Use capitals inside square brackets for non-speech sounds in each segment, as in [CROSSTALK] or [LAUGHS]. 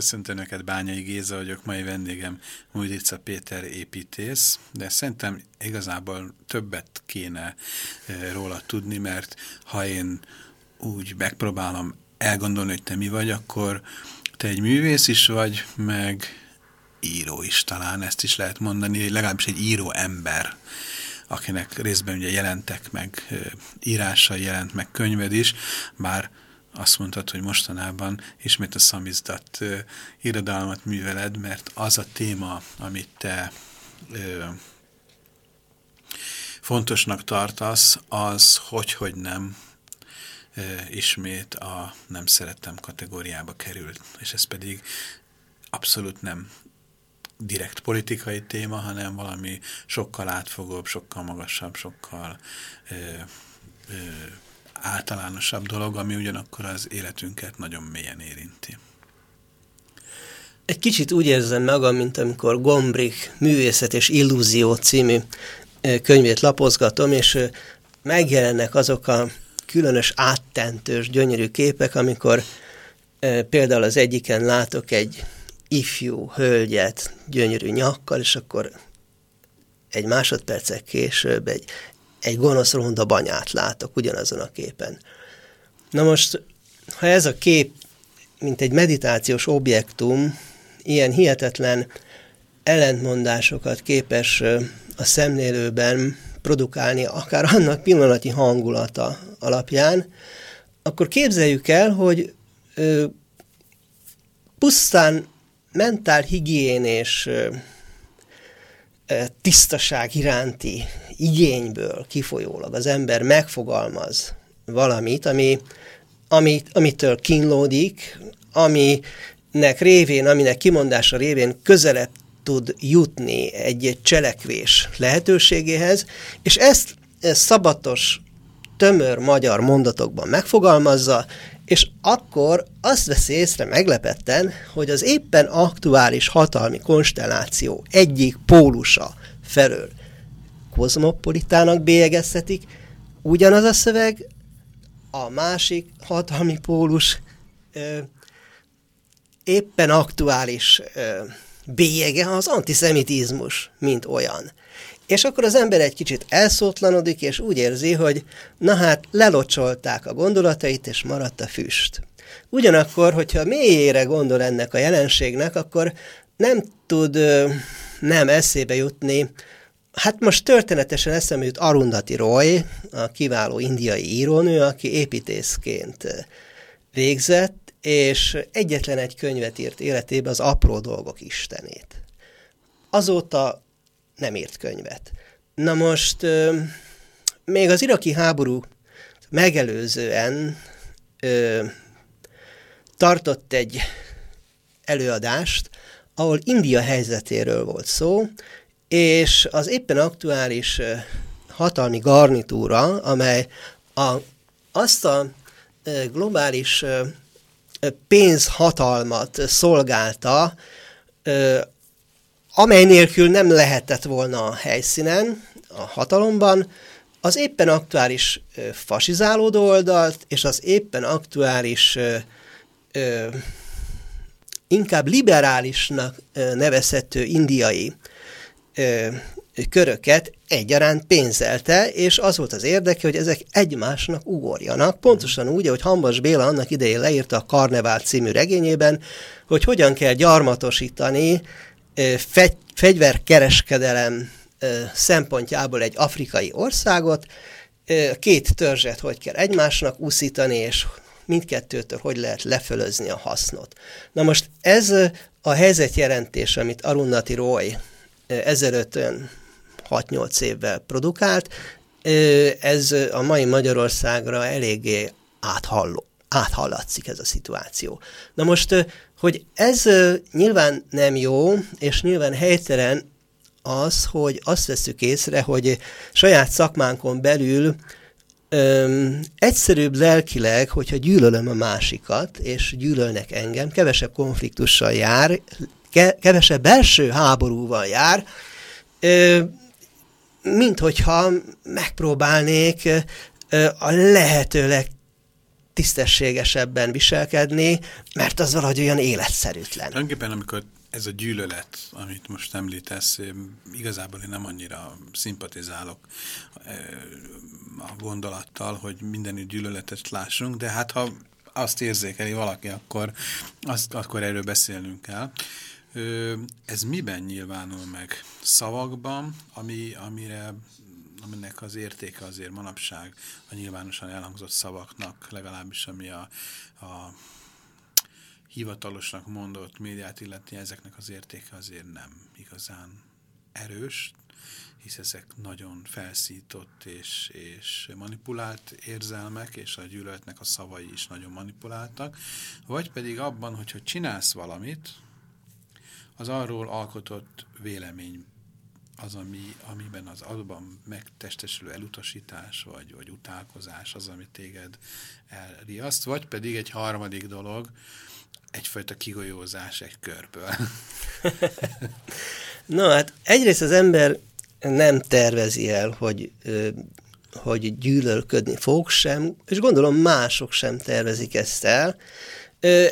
Köszöntöm neked, Bányai Géza vagyok, mai vendégem Mújdica Péter építész, de szerintem igazából többet kéne e, róla tudni, mert ha én úgy megpróbálom elgondolni, hogy te mi vagy, akkor te egy művész is vagy, meg író is talán, ezt is lehet mondani, legalábbis egy író ember, akinek részben ugye jelentek meg e, írásai, jelent meg könyved is, bár azt mondtad, hogy mostanában ismét a szamizdat uh, irodalmat műveled, mert az a téma, amit te uh, fontosnak tartasz, az hogy-hogy nem uh, ismét a nem szerettem kategóriába került. És ez pedig abszolút nem direkt politikai téma, hanem valami sokkal átfogóbb, sokkal magasabb, sokkal ö, ö, általánosabb dolog, ami ugyanakkor az életünket nagyon mélyen érinti. Egy kicsit úgy érzem magam, mint amikor Gombrich Művészet és Illúzió című könyvét lapozgatom, és megjelennek azok a különös áttentős, gyönyörű képek, amikor például az egyiken látok egy ifjú hölgyet gyönyörű nyakkal, és akkor egy másodpercek később egy egy gonosz ronda banyát látok ugyanazon a képen. Na most, ha ez a kép, mint egy meditációs objektum, ilyen hihetetlen ellentmondásokat képes a szemlélőben produkálni, akár annak pillanati hangulata alapján, akkor képzeljük el, hogy ö, pusztán mentál higiénés tisztaság iránti igényből kifolyólag az ember megfogalmaz valamit, ami, ami, amitől kínlódik, aminek révén, aminek kimondása révén közelebb tud jutni egy cselekvés lehetőségéhez, és ezt, ezt szabatos, tömör magyar mondatokban megfogalmazza, és akkor azt veszi észre meglepetten, hogy az éppen aktuális hatalmi konstelláció egyik pólusa felől kozmopolitának bélyegezhetik, ugyanaz a szöveg, a másik hatalmi pólus ö, éppen aktuális ö, bélyege az antiszemitizmus, mint olyan. És akkor az ember egy kicsit elszótlanodik, és úgy érzi, hogy na hát lelocsolták a gondolatait, és maradt a füst. Ugyanakkor, hogyha mélyére gondol ennek a jelenségnek, akkor nem tud nem eszébe jutni, hát most történetesen eszembe jut Arundhati Roy, a kiváló indiai írónő, aki építészként végzett, és egyetlen egy könyvet írt életébe, az Apró dolgok istenét. Azóta nem írt könyvet. Na most még az iraki háború megelőzően ö, tartott egy előadást, ahol India helyzetéről volt szó, és az éppen aktuális hatalmi garnitúra, amely a, azt a globális pénzhatalmat szolgálta, amely nélkül nem lehetett volna a helyszínen, a hatalomban, az éppen aktuális fasizálódó oldalt, és az éppen aktuális inkább liberálisnak nevezhető indiai ö, köröket egyaránt pénzelte, és az volt az érdeke, hogy ezek egymásnak ugorjanak. Pontosan úgy, ahogy Hambas Béla annak idején leírta a Karnevál című regényében, hogy hogyan kell gyarmatosítani fegy, fegyverkereskedelem szempontjából egy afrikai országot, két törzset hogy kell egymásnak úszítani, és mindkettőtől hogy lehet lefölözni a hasznot. Na most ez a helyzetjelentés, amit Arunnati Roy ezelőtt 6-8 évvel produkált, ez a mai Magyarországra eléggé áthalló, áthallatszik ez a szituáció. Na most, hogy ez nyilván nem jó, és nyilván helytelen az, hogy azt veszük észre, hogy saját szakmánkon belül öm, egyszerűbb lelkileg, hogyha gyűlölöm a másikat, és gyűlölnek engem, kevesebb konfliktussal jár, kevesebb belső háborúval jár, mint hogyha megpróbálnék a lehető legtisztességesebben viselkedni, mert az valahogy olyan életszerűtlen. Tulajdonképpen, amikor ez a gyűlölet, amit most említesz, igazából én nem annyira szimpatizálok a gondolattal, hogy mindenütt gyűlöletet lássunk, de hát ha azt érzékeli valaki, akkor, azt, akkor erről beszélnünk kell. Ez miben nyilvánul meg? Szavakban, ami, amire aminek az értéke azért manapság a nyilvánosan elhangzott szavaknak, legalábbis ami a, a hivatalosnak mondott médiát illeti, ezeknek az értéke azért nem igazán erős, hisz ezek nagyon felszított és, és manipulált érzelmek, és a gyűlöletnek a szavai is nagyon manipuláltak, vagy pedig abban, hogyha csinálsz valamit, az arról alkotott vélemény az, ami, amiben az abban megtestesülő elutasítás vagy, vagy utálkozás az, ami téged elriaszt, vagy pedig egy harmadik dolog, egyfajta kigolyózás egy körből. [LAUGHS] no, hát egyrészt az ember nem tervezi el, hogy, hogy gyűlölködni fog sem, és gondolom mások sem tervezik ezt el.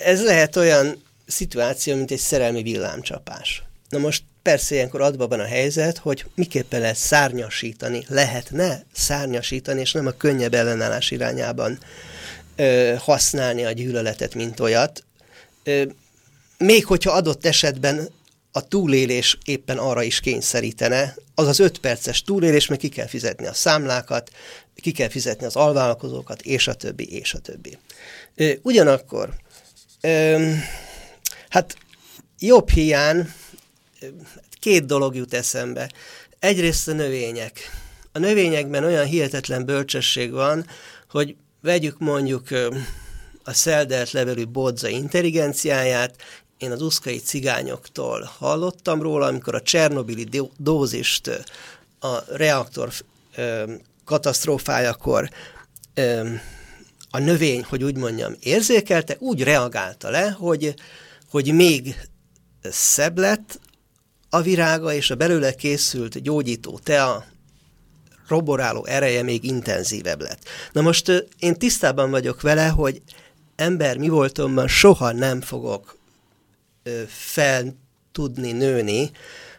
Ez lehet olyan szituáció, mint egy szerelmi villámcsapás. Na most persze ilyenkor adva a helyzet, hogy miképpen lehet szárnyasítani, lehetne szárnyasítani, és nem a könnyebb ellenállás irányában ö, használni a gyűlöletet, mint olyat. Ö, még hogyha adott esetben a túlélés éppen arra is kényszerítene, az az öt perces túlélés, mert ki kell fizetni a számlákat, ki kell fizetni az alvállalkozókat, és a többi, és a többi. Ö, ugyanakkor, ö, hát jobb hiány két dolog jut eszembe. Egyrészt a növények. A növényekben olyan hihetetlen bölcsesség van, hogy vegyük mondjuk a szeldelt levelű bodza intelligenciáját, én az uszkai cigányoktól hallottam róla, amikor a Csernobili dózist a reaktor katasztrófájakor a növény, hogy úgy mondjam, érzékelte, úgy reagálta le, hogy, hogy még szebb lett a virága, és a belőle készült gyógyító tea roboráló ereje még intenzívebb lett. Na most én tisztában vagyok vele, hogy ember mi voltomban soha nem fogok fel tudni nőni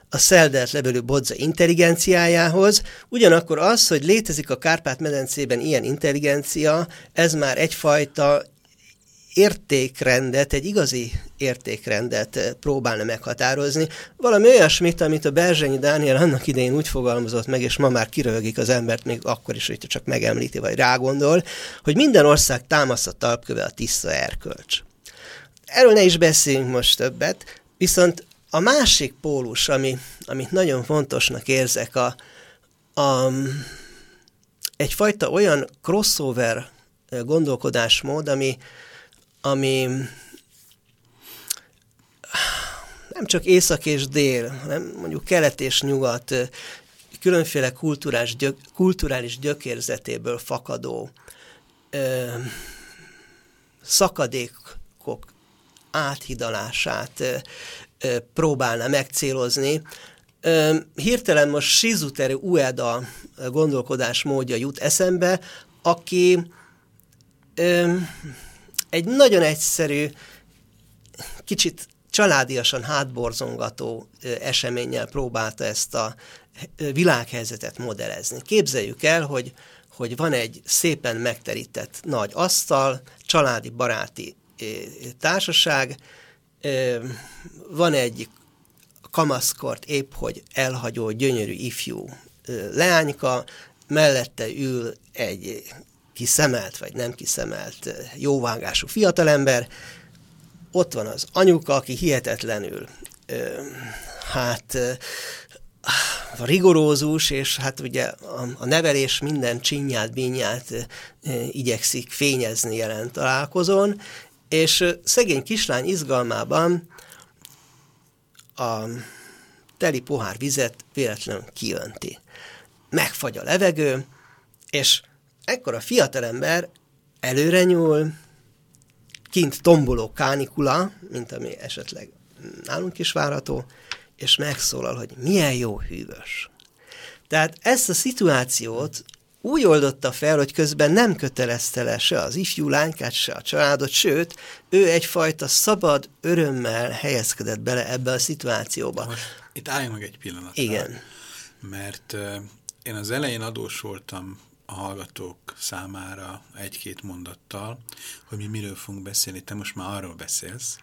a szeldelt levelő bodza intelligenciájához, ugyanakkor az, hogy létezik a Kárpát-medencében ilyen intelligencia, ez már egyfajta értékrendet, egy igazi értékrendet próbálna meghatározni. Valami olyasmit, amit a Berzsenyi Dániel annak idején úgy fogalmazott meg, és ma már kirögik az embert, még akkor is, hogyha csak megemlíti, vagy rágondol, hogy minden ország támaszt a talpköve a tiszta erkölcs. Erről ne is beszéljünk most többet, viszont a másik pólus, ami, amit nagyon fontosnak érzek, a, a, egyfajta olyan crossover gondolkodásmód, ami, ami nem csak észak és dél, hanem mondjuk kelet és nyugat különféle kulturális, gyök, kulturális gyökérzetéből fakadó ö, szakadékok áthidalását ö, ö, próbálna megcélozni. Ö, hirtelen most Shizuteru Ueda gondolkodás módja jut eszembe, aki ö, egy nagyon egyszerű, kicsit családiasan hátborzongató eseménnyel próbálta ezt a világhelyzetet modellezni. Képzeljük el, hogy, hogy van egy szépen megterített nagy asztal, családi, baráti társaság, van egy kamaszkort épp, hogy elhagyó, gyönyörű ifjú leányka, mellette ül egy kiszemelt vagy nem kiszemelt jóvágású fiatalember, ott van az anyuka, aki hihetetlenül ö, hát ö, rigorózus, és hát ugye a, a nevelés minden csinyát, bínyát ö, igyekszik fényezni jelen találkozón, és szegény kislány izgalmában a teli pohár vizet véletlenül kiönti. Megfagy a levegő, és ekkor a fiatalember előre nyúl, kint tomboló kánikula, mint ami esetleg nálunk is várható, és megszólal, hogy milyen jó hűvös. Tehát ezt a szituációt úgy oldotta fel, hogy közben nem kötelezte le se az ifjú lánykát, se a családot, sőt, ő egyfajta szabad örömmel helyezkedett bele ebbe a szituációba. Most itt álljunk meg egy pillanatra. Igen. Mert én az elején adós voltam a hallgatók számára egy-két mondattal, hogy mi miről fogunk beszélni. Te most már arról beszélsz,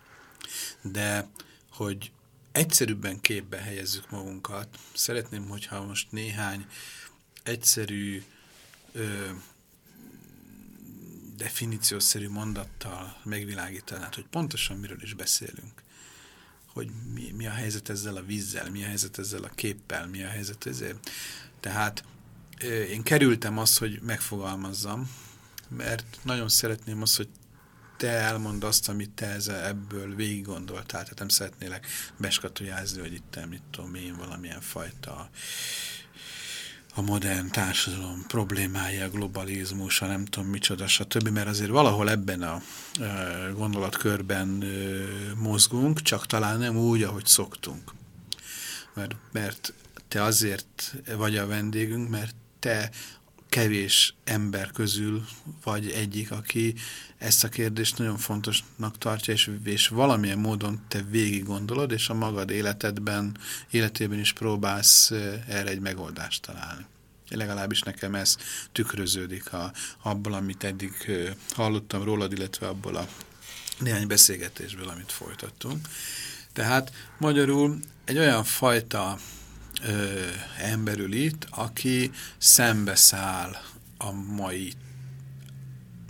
de hogy egyszerűbben képbe helyezzük magunkat, szeretném, hogyha most néhány egyszerű ö, definíciószerű mondattal megvilágítanád, hogy pontosan miről is beszélünk. Hogy mi, mi a helyzet ezzel a vízzel, mi a helyzet ezzel a képpel, mi a helyzet ezzel. Tehát én kerültem azt, hogy megfogalmazzam, mert nagyon szeretném azt, hogy te elmond azt, amit te ezzel, ebből végig gondoltál. Tehát nem szeretnélek beskatujázni, hogy itt mit tudom én, valamilyen fajta a modern társadalom problémája, a globalizmus, a nem tudom micsoda, stb., mert azért valahol ebben a gondolatkörben mozgunk, csak talán nem úgy, ahogy szoktunk. Mert, mert te azért vagy a vendégünk, mert te kevés ember közül vagy egyik, aki ezt a kérdést nagyon fontosnak tartja, és, és valamilyen módon te végig gondolod, és a magad életedben, életében is próbálsz erre egy megoldást találni. Legalábbis nekem ez tükröződik a, abból, amit eddig hallottam rólad, illetve abból a néhány beszélgetésből, amit folytattunk. Tehát magyarul egy olyan fajta ö, emberül itt, aki szembeszáll a mai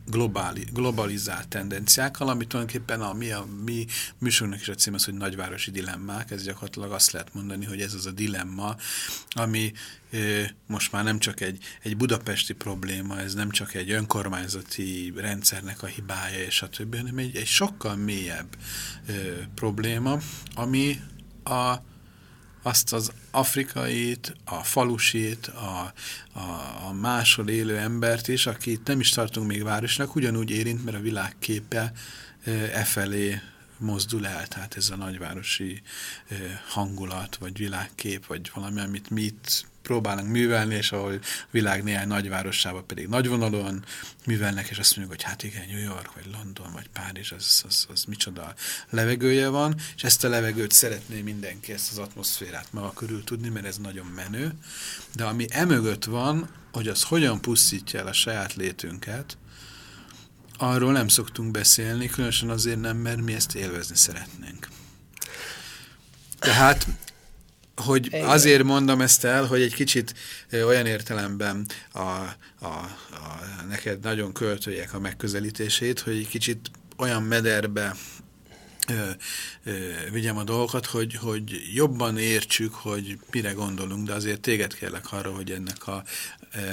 globáli, globalizált tendenciákkal, ami tulajdonképpen a mi, a mi műsornak is a cím az, hogy nagyvárosi dilemmák, ez gyakorlatilag azt lehet mondani, hogy ez az a dilemma, ami ö, most már nem csak egy, egy budapesti probléma, ez nem csak egy önkormányzati rendszernek a hibája és a többi, hanem egy, egy sokkal mélyebb ö, probléma, ami a azt az afrikait, a falusit, a, a, a máshol élő embert is, akit nem is tartunk még városnak, ugyanúgy érint, mert a világképe e felé mozdul el, tehát ez a nagyvárosi hangulat, vagy világkép, vagy valami, amit mi itt próbálnak művelni, és ahol a világ néhány nagyvárosában pedig nagyvonalon művelnek, és azt mondjuk, hogy hát igen, New York, vagy London, vagy Párizs, az, az, az micsoda levegője van, és ezt a levegőt szeretné mindenki, ezt az atmoszférát maga körül tudni, mert ez nagyon menő, de ami emögött van, hogy az hogyan pusztítja el a saját létünket, arról nem szoktunk beszélni, különösen azért nem, mert mi ezt élvezni szeretnénk. Tehát hogy Igen. azért mondom ezt el, hogy egy kicsit olyan értelemben a, a, a, neked nagyon költőjek a megközelítését, hogy egy kicsit olyan mederbe ö, ö, vigyem a dolgokat, hogy, hogy jobban értsük, hogy mire gondolunk, de azért téged kérlek arra, hogy ennek a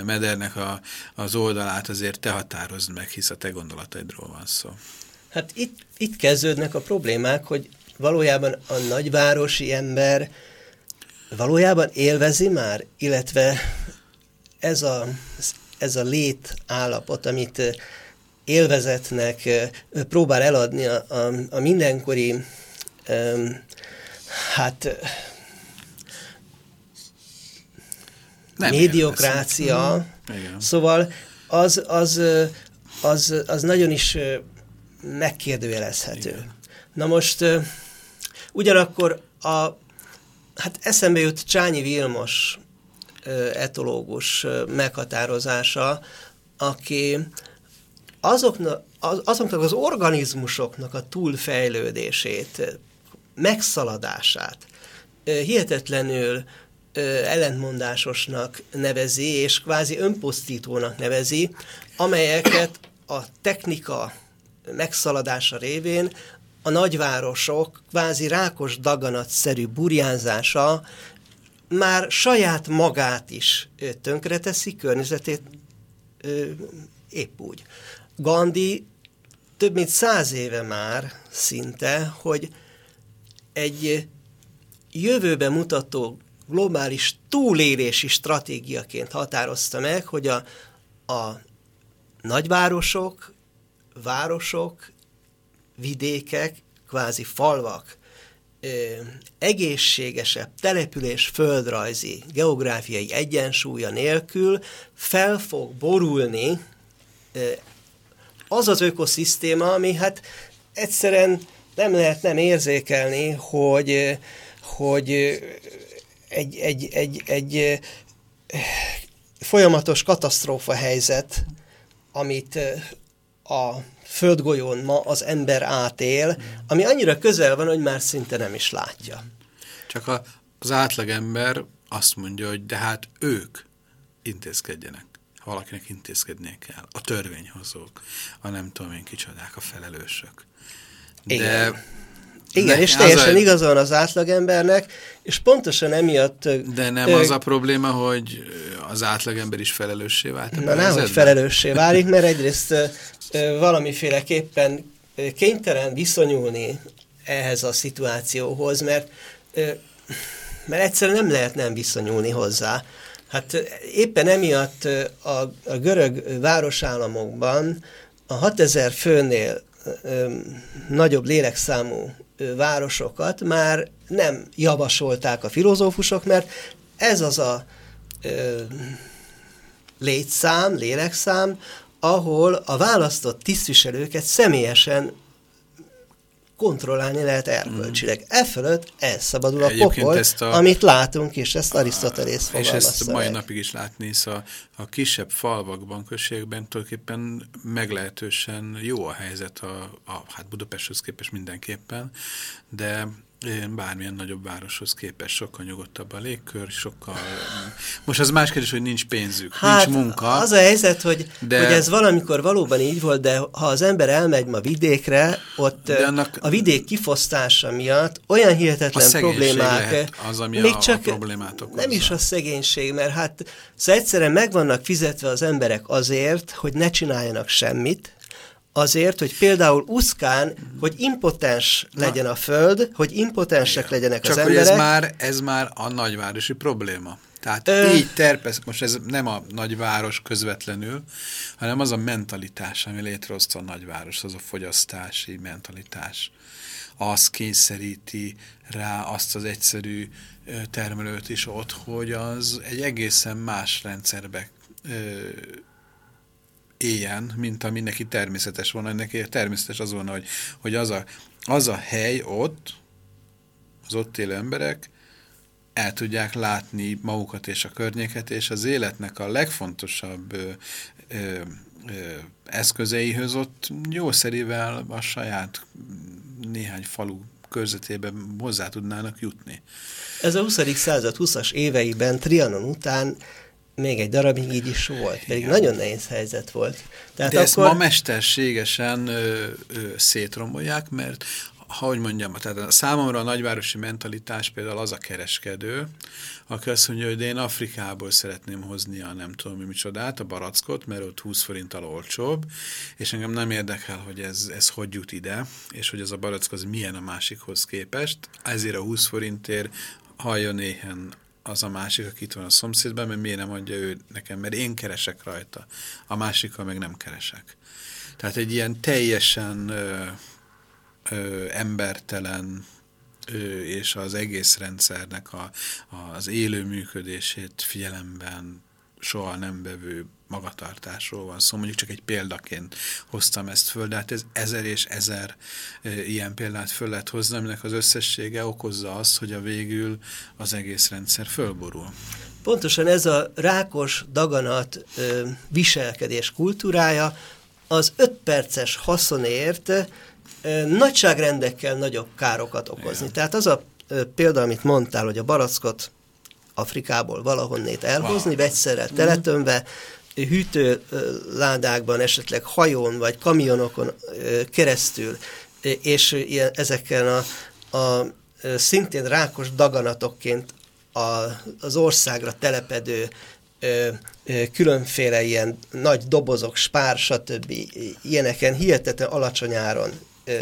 medernek a, az oldalát azért te határozd meg, hisz a te gondolataidról van szó. Hát itt, itt kezdődnek a problémák, hogy valójában a nagyvárosi ember valójában élvezi már, illetve ez a, ez a lét állapot, amit élvezetnek próbál eladni a, a, a mindenkori hát Nem médiokrácia, szóval az, az, az, az nagyon is megkérdőjelezhető. Igen. Na most ugyanakkor a Hát eszembe jut Csányi Vilmos etológus meghatározása, aki azoknak, azoknak az organizmusoknak a túlfejlődését, megszaladását hihetetlenül ellentmondásosnak nevezi, és kvázi önpusztítónak nevezi, amelyeket a technika megszaladása révén a nagyvárosok kvázi rákos daganatszerű burjánzása már saját magát is tönkreteszi, környezetét ö, épp úgy. Gandhi több mint száz éve már szinte, hogy egy jövőbe mutató globális túlélési stratégiaként határozta meg, hogy a, a nagyvárosok, városok, vidékek, kvázi falvak ö, egészségesebb település földrajzi, geográfiai egyensúlya nélkül fel fog borulni ö, az az ökoszisztéma, ami hát egyszerűen nem lehet nem érzékelni, hogy, hogy egy, egy, egy, egy folyamatos katasztrófa helyzet, amit a földgolyón ma az ember átél, ami annyira közel van, hogy már szinte nem is látja. Csak a, az átlagember azt mondja, hogy de hát ők intézkedjenek. Ha valakinek intézkednie kell. A törvényhozók, a nem tudom én kicsodák, a felelősök. De Igen. Igen, és teljesen a... igaza van az átlagembernek, és pontosan emiatt... De nem ö... az a probléma, hogy az átlagember is felelőssé vált? Na nem, hogy felelőssé válik, mert egyrészt ö, valamiféleképpen kénytelen viszonyulni ehhez a szituációhoz, mert, ö, mert egyszerűen nem lehet nem viszonyulni hozzá. Hát éppen emiatt a, a görög városállamokban a 6000 főnél nagyobb lélekszámú városokat már nem javasolták a filozófusok, mert ez az a ö, létszám, lélekszám, ahol a választott tisztviselőket személyesen kontrollálni lehet erkölcsileg. Mm. E fölött elszabadul a Egyébként pokol, ezt a, amit látunk, és ezt Arisztotelész fogalmazta És ezt mai napig is látni, hisz a, a kisebb falvakban, községben tulajdonképpen meglehetősen jó a helyzet, a, a, hát Budapesthez képest mindenképpen, de bármilyen nagyobb városhoz képest sokkal nyugodtabb a légkör, sokkal... Most az más kérdés, hogy nincs pénzük, hát, nincs munka. az a helyzet, hogy, de... hogy ez valamikor valóban így volt, de ha az ember elmegy ma vidékre, ott de annak... a vidék kifosztása miatt olyan hihetetlen problémák... az, ami még a, csak a problémát okozza. Nem is a szegénység, mert hát szóval egyszerűen meg vannak fizetve az emberek azért, hogy ne csináljanak semmit, azért, hogy például Uszkán, hogy impotens legyen a föld, hogy impotensek Igen. legyenek Csak az emberek. Csak ez már, ez már a nagyvárosi probléma. Tehát Ö... így terpesz, most ez nem a nagyváros közvetlenül, hanem az a mentalitás, ami létrehozta a nagyváros, az a fogyasztási mentalitás. Az kényszeríti rá azt az egyszerű termelőt is ott, hogy az egy egészen más rendszerbe éljen, mint ami neki természetes volna. Neki természetes az volna, hogy, hogy az, a, az a hely ott, az ott élő emberek el tudják látni magukat és a környéket, és az életnek a legfontosabb ö, ö, ö, eszközeihez ott jószerivel a saját néhány falu körzetében hozzá tudnának jutni. Ez a 20. század 20-as éveiben Trianon után még egy darabig így is volt, pedig Igen. nagyon nehéz helyzet volt. Tehát De akkor... ezt ma mesterségesen ö, ö, szétrombolják, mert hogy mondjam, tehát a számomra a nagyvárosi mentalitás például az a kereskedő, aki azt mondja, hogy én Afrikából szeretném hozni a nem tudom mi micsodát, a barackot, mert ott 20 forinttal olcsóbb, és engem nem érdekel, hogy ez, ez hogy jut ide, és hogy ez a barack az milyen a másikhoz képest, ezért a 20 forintért halljon éhen az a másik, aki itt van a szomszédban, mert miért nem adja ő nekem, mert én keresek rajta, a másikkal meg nem keresek. Tehát egy ilyen teljesen ö, ö, embertelen ö, és az egész rendszernek a, az élő működését figyelemben soha nem bevő magatartásról van szó, szóval mondjuk csak egy példaként hoztam ezt föl, de hát ez ezer és ezer e, ilyen példát föl lehet hozni, aminek az összessége okozza azt, hogy a végül az egész rendszer fölborul. Pontosan ez a rákos, daganat ö, viselkedés kultúrája az öt perces haszonért ö, nagyságrendekkel nagyobb károkat okozni. Igen. Tehát az a ö, példa, amit mondtál, hogy a barackot Afrikából valahonnét elhozni, wow. vegyszerrel teletömve, hűtőládákban, esetleg hajón vagy kamionokon keresztül, és ilyen, ezeken a, a szintén rákos daganatokként a, az országra telepedő ö, ö, különféle ilyen nagy dobozok, spár, stb. ilyeneken hihetetlen alacsony áron ö,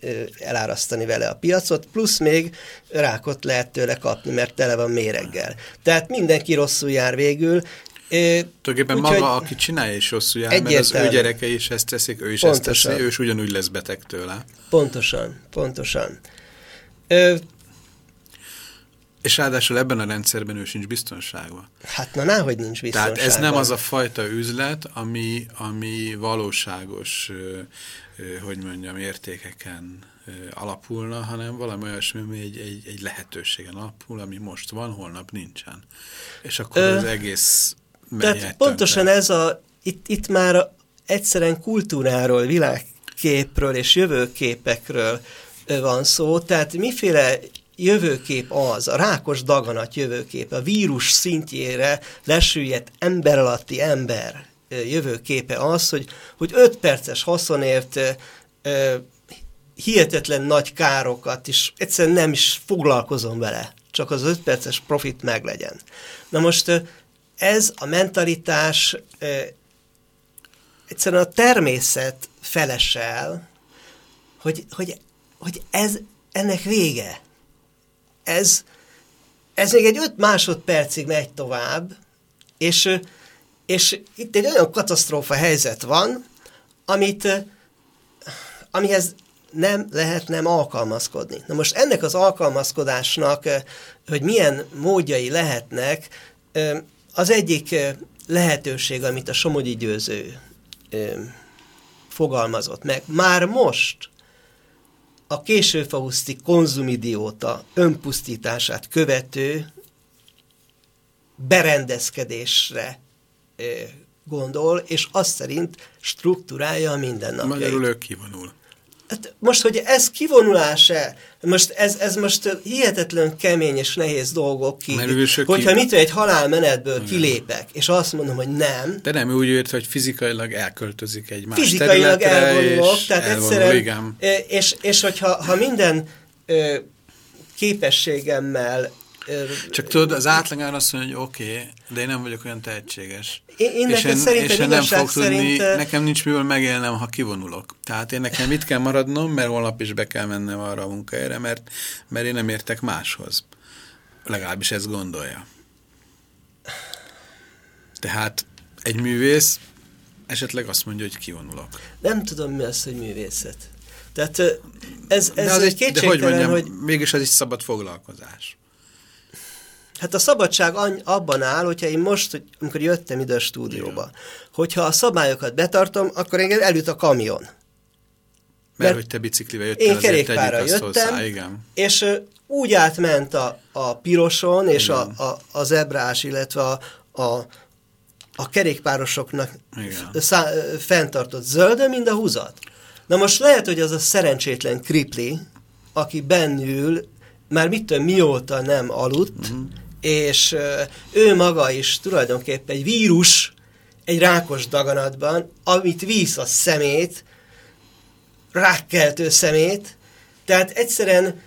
ö, elárasztani vele a piacot, plusz még rákot lehet tőle kapni, mert tele van méreggel. Tehát mindenki rosszul jár végül, Tulajdonképpen maga, aki csinálja is rosszul jár, mert az ő gyereke is ezt teszik, ő is pontosan. ezt teszi, ő is ugyanúgy lesz beteg tőle. Pontosan, pontosan. Ö, és ráadásul ebben a rendszerben ő sincs biztonságban. Hát na, náhogy nincs biztonságban. Tehát ez nem az a fajta üzlet, ami, ami valóságos, hogy mondjam, értékeken alapulna, hanem valami olyasmi, ami egy, egy, egy lehetőségen alapul, ami most van, holnap nincsen. És akkor Ö, az egész Tehát pontosan tönkre. ez a, itt, itt már egyszerűen kultúráról, világképről és jövőképekről van szó, tehát miféle jövőkép az, a rákos daganat jövőkép, a vírus szintjére lesüllyedt ember alatti ember jövőképe az, hogy, hogy 5 perces haszonért hihetetlen nagy károkat, és egyszerűen nem is foglalkozom vele, csak az 5 perces profit meglegyen. Na most ez a mentalitás egyszerűen a természet felesel, hogy, hogy, hogy ez ennek vége ez, ez még egy öt másodpercig megy tovább, és, és itt egy olyan katasztrófa helyzet van, amit, amihez nem lehet nem alkalmazkodni. Na most ennek az alkalmazkodásnak, hogy milyen módjai lehetnek, az egyik lehetőség, amit a Somogyi Győző fogalmazott meg. Már most a későfauszti konzumidióta önpusztítását követő berendezkedésre gondol, és azt szerint struktúrálja a mindennapjait. Magyarul ő kivonul. Hát most, hogy ez kivonulás-e, most ez, ez most hihetetlen kemény és nehéz dolgok ki, hogyha mit egy halálmenetből Igen. kilépek, és azt mondom, hogy nem. De nem úgy ért, hogy fizikailag elköltözik egy más Fizikailag elvonulok, tehát elvonul, egyszerűen, igen. És, és hogyha ha minden képességemmel csak tudod, az átlagára azt mondja, hogy oké, okay, de én nem vagyok olyan tehetséges. Én, én és én, és én nem fog tudni, nekem nincs miből megélnem, ha kivonulok. Tehát én nekem itt kell maradnom, mert holnap is be kell mennem arra a munkahelyre, mert, mert én nem értek máshoz. Legalábbis ezt gondolja. Tehát egy művész esetleg azt mondja, hogy kivonulok. Nem tudom, mi az, hogy művészet. Tehát ez, ez de az egy, de hogy mondjam, hogy... mégis az is szabad foglalkozás. Hát a szabadság abban áll, hogyha én most, amikor jöttem ide a stúdióba, igen. hogyha a szabályokat betartom, akkor engem elüt a kamion. Mert, Mert hogy te biciklivel jöttél, én kerékpára jöttem, hozzá, igen. és úgy átment a, a piroson, és a, a, a zebrás, illetve a, a, a kerékpárosoknak szá, fenntartott zölde, mint a húzat. Na most lehet, hogy az a szerencsétlen kripli, aki bennül, már mit tudom, mióta nem aludt, uh mhm. -huh és ő maga is tulajdonképpen egy vírus egy rákos daganatban, amit víz a szemét, rákkeltő szemét, tehát egyszerűen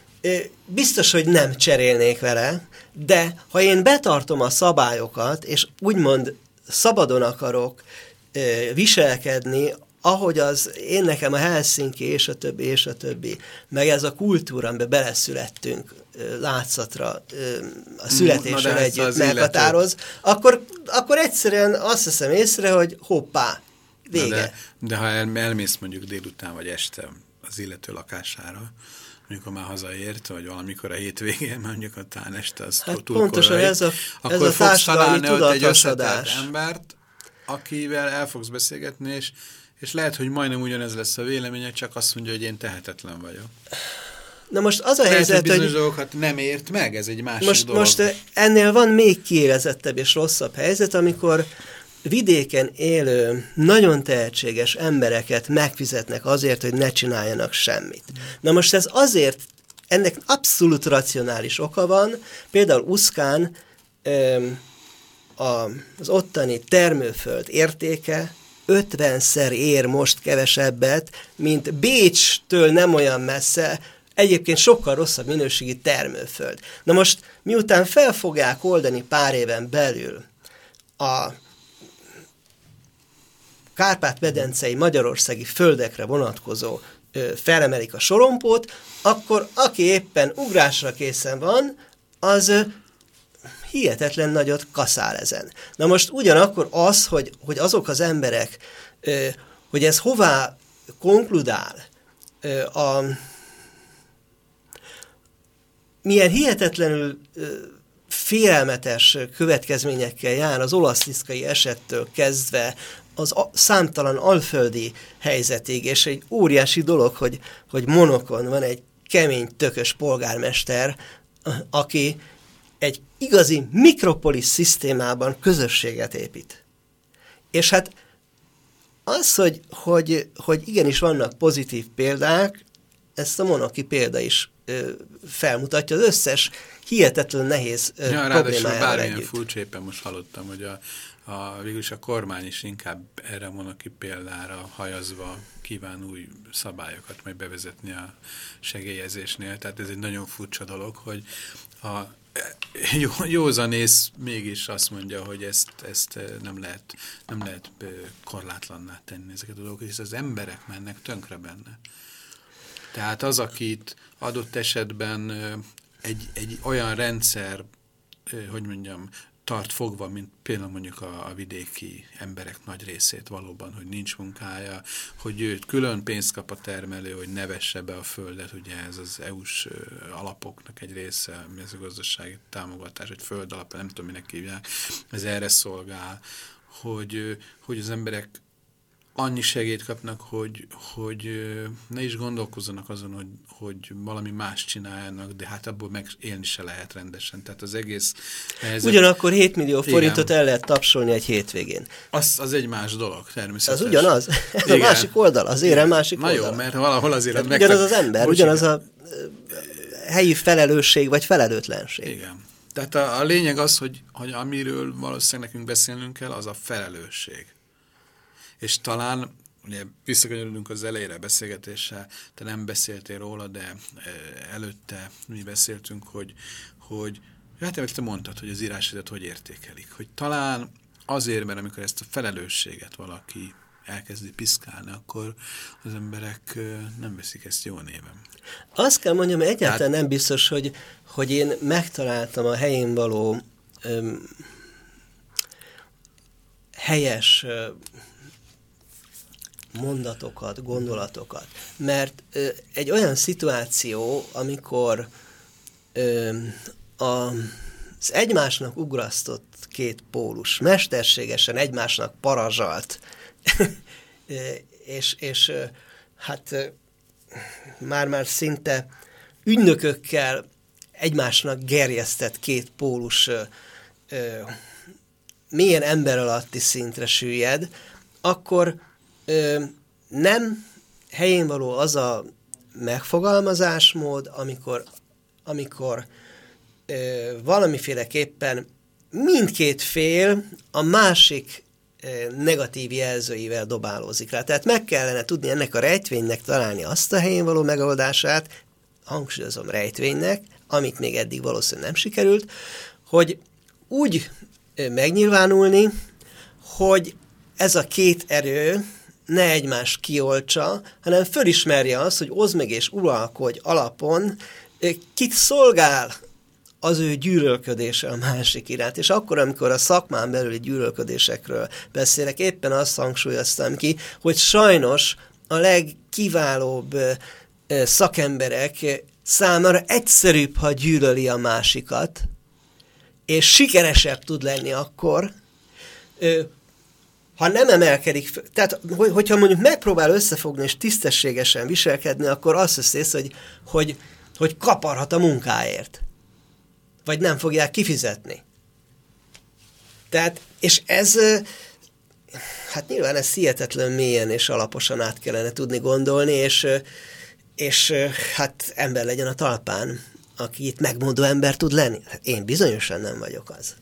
biztos, hogy nem cserélnék vele, de ha én betartom a szabályokat, és úgymond szabadon akarok viselkedni, ahogy az én nekem a Helsinki, és a többi, és a többi, meg ez a kultúra, amiben beleszülettünk, látszatra a születéssel együtt meghatároz, akkor, akkor egyszerűen azt hiszem észre, hogy hoppá, vége. de, de ha el, elmész mondjuk délután vagy este az illető lakására, amikor már hazaért, vagy valamikor a hétvégén, mondjuk a tán este, az hát túl pontosan korai, ez a, akkor ez a fogsz találni egy összetett embert, akivel el fogsz beszélgetni, és, és lehet, hogy majdnem ugyanez lesz a véleménye, csak azt mondja, hogy én tehetetlen vagyok. Na most az a Lehet, helyzet, hogy... hogy dolgokat nem ért meg, ez egy másik most, dolog. Most ennél van még kiélezettebb és rosszabb helyzet, amikor vidéken élő, nagyon tehetséges embereket megfizetnek azért, hogy ne csináljanak semmit. Na most ez azért, ennek abszolút racionális oka van, például Uszkán az ottani termőföld értéke 50-szer ér most kevesebbet, mint Bécstől nem olyan messze, egyébként sokkal rosszabb minőségi termőföld. Na most, miután fel fogják oldani pár éven belül a Kárpát-medencei magyarországi földekre vonatkozó felemelik a sorompót, akkor aki éppen ugrásra készen van, az hihetetlen nagyot kaszál ezen. Na most ugyanakkor az, hogy, hogy azok az emberek, hogy ez hová konkludál, a, milyen hihetetlenül félelmetes következményekkel jár az olasztiszkai esettől kezdve az a, számtalan alföldi helyzetig, és egy óriási dolog, hogy, hogy Monokon van egy kemény, tökös polgármester, aki egy igazi mikropolis szisztémában közösséget épít. És hát az, hogy, hogy, hogy igenis vannak pozitív példák, ezt a monoki példa is ö, felmutatja az összes hihetetlen nehéz ö, ja, problémájával együtt. furcsa, éppen most hallottam, hogy a, a, végülis a kormány is inkább erre a monoki példára hajazva kíván új szabályokat majd bevezetni a segélyezésnél. Tehát ez egy nagyon furcsa dolog, hogy a jó, józanész mégis azt mondja, hogy ezt, ezt nem, lehet, nem lehet korlátlanná tenni ezeket a dolgokat, hisz az emberek mennek tönkre benne. Tehát az, akit adott esetben egy, egy olyan rendszer, hogy mondjam, tart fogva, mint például mondjuk a, a vidéki emberek nagy részét valóban, hogy nincs munkája, hogy őt külön pénzt kap a termelő, hogy ne vesse be a földet, ugye ez az EU-s alapoknak egy része, mezőgazdasági támogatás, egy föld alap, nem tudom, minek hívják, ez erre szolgál, hogy, hogy az emberek annyi segélyt kapnak, hogy, hogy ne is gondolkozzanak azon, hogy, hogy valami más csináljanak, de hát abból meg élni se lehet rendesen. Tehát az egész helyzet... Ugyanakkor 7 millió forintot igen. el lehet tapsolni egy hétvégén. Az, az egy más dolog, természetesen. Az ugyanaz. [LAUGHS] Ez igen. a másik oldal, az érem másik Na oldal. jó, mert valahol azért... Tehát meg... Ugyanaz az ember, ugyanaz a helyi felelősség vagy felelőtlenség. Igen. Tehát a, a lényeg az, hogy, hogy amiről valószínűleg nekünk beszélnünk kell, az a felelősség és talán ugye visszakanyarodunk az elejére beszélgetéssel, te nem beszéltél róla, de e, előtte mi beszéltünk, hogy, hogy hát te mondtad, hogy az írásvedet hogy értékelik, hogy talán azért, mert amikor ezt a felelősséget valaki elkezdi piszkálni, akkor az emberek e, nem veszik ezt jó néven. Azt kell mondjam, egyáltalán Tehát, nem biztos, hogy, hogy én megtaláltam a helyén való öm, helyes mondatokat, gondolatokat. Mert ö, egy olyan szituáció, amikor ö, a, az egymásnak ugrasztott két pólus mesterségesen egymásnak parazsalt, [LAUGHS] és, és hát már-már szinte ügynökökkel egymásnak gerjesztett két pólus milyen ember alatti szintre süllyed, akkor ö, nem helyén való az a megfogalmazásmód, amikor, amikor ö, valamiféleképpen mindkét fél a másik negatív jelzőivel dobálózik rá. Tehát meg kellene tudni ennek a rejtvénynek találni azt a helyén való megoldását, hangsúlyozom rejtvénynek, amit még eddig valószínűleg nem sikerült, hogy úgy megnyilvánulni, hogy ez a két erő ne egymást kioltsa, hanem fölismerje azt, hogy oszd meg és uralkodj alapon, kit szolgál az ő gyűlölködése a másik iránt. És akkor, amikor a szakmán belüli gyűlölködésekről beszélek, éppen azt hangsúlyoztam ki, hogy sajnos a legkiválóbb szakemberek számára egyszerűbb, ha gyűlöli a másikat, és sikeresebb tud lenni akkor, ha nem emelkedik, tehát hogyha mondjuk megpróbál összefogni és tisztességesen viselkedni, akkor azt hisz, hogy, hogy, hogy kaparhat a munkáért. Vagy nem fogják kifizetni. Tehát, és ez, hát nyilván ez hihetetlen mélyen és alaposan át kellene tudni gondolni, és, és hát ember legyen a talpán, aki itt megmondó ember tud lenni. Én bizonyosan nem vagyok az.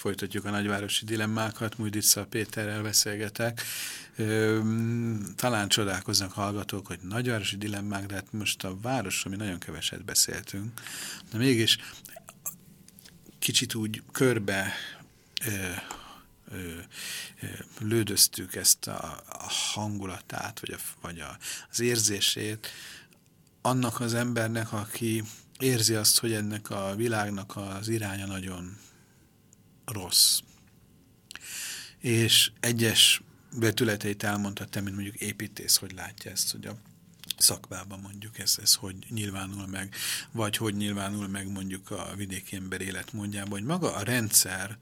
Folytatjuk a nagyvárosi dilemmákat, Mújdissza Péterrel beszélgetek. Talán csodálkoznak hallgatók, hogy nagyvárosi dilemmák, de hát most a városról mi nagyon keveset beszéltünk. De mégis kicsit úgy körbe ö, ö, ö, lődöztük ezt a, a hangulatát, vagy, a, vagy a, az érzését annak az embernek, aki érzi azt, hogy ennek a világnak az iránya nagyon rossz. És egyes betületeit elmondta te, mint mondjuk építész, hogy látja ezt, hogy a szakmában mondjuk ez, ez hogy nyilvánul meg, vagy hogy nyilvánul meg mondjuk a vidéki ember életmódjában, hogy maga a rendszer,